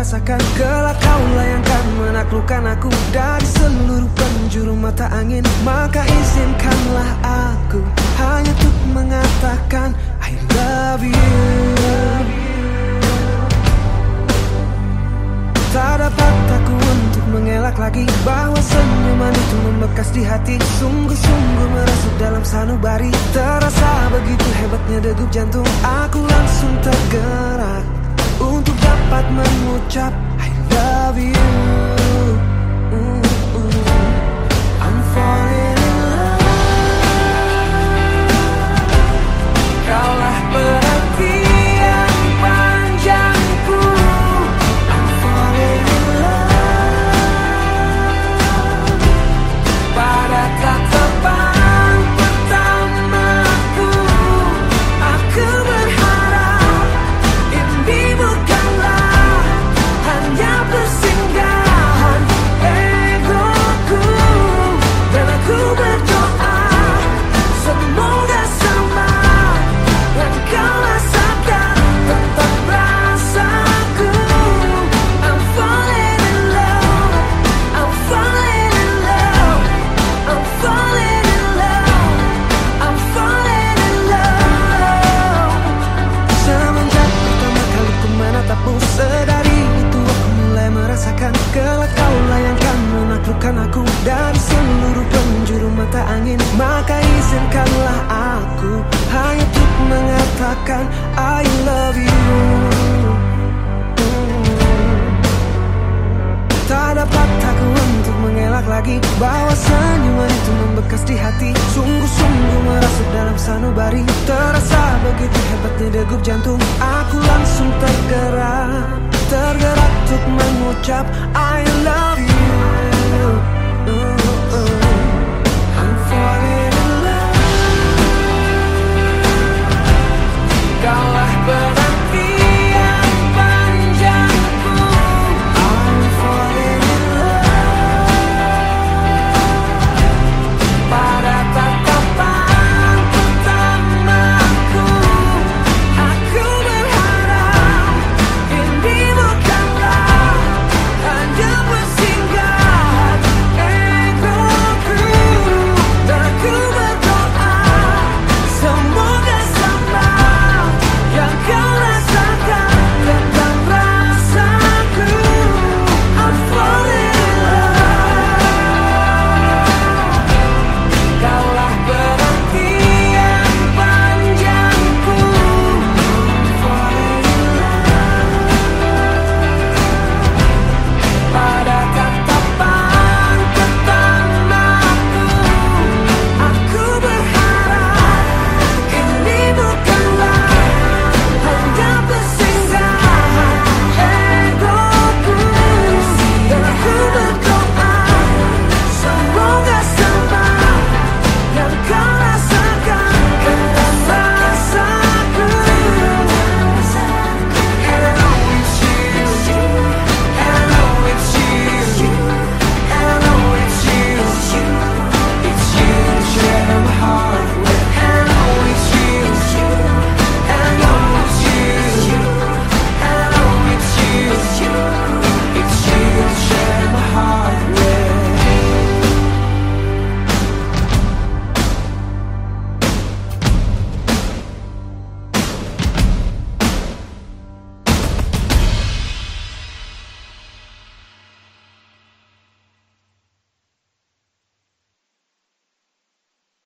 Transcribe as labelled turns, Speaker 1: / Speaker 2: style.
Speaker 1: merasakan Kelak kau layangkan menaklukkan aku Dari seluruh penjuru mata angin. Maka izinkanlah aku Hanya untuk mengatakan I love you. Tak dapat aku untuk mengelak lagi Bahwa senyuman itu membekas di hati. Sungguh-sungguh merasuk dalam sanubari. Terasa begitu hebatnya degup jantung. Aku langsung tergerak Untuk dapat mengucap I love you aku Dari seluruh penjuru mata angin. Maka izinkanlah aku Hanya untuk mengatakan I love you. Tak dapat aku untuk mengelak lagi. Bahwa senyuman itu membekas di hati. Sungguh-sungguh merasuk dalam sanubari. Terasa begitu hebatnya degup jantung. Aku langsung tergerak Tergerak untuk mengucap I love you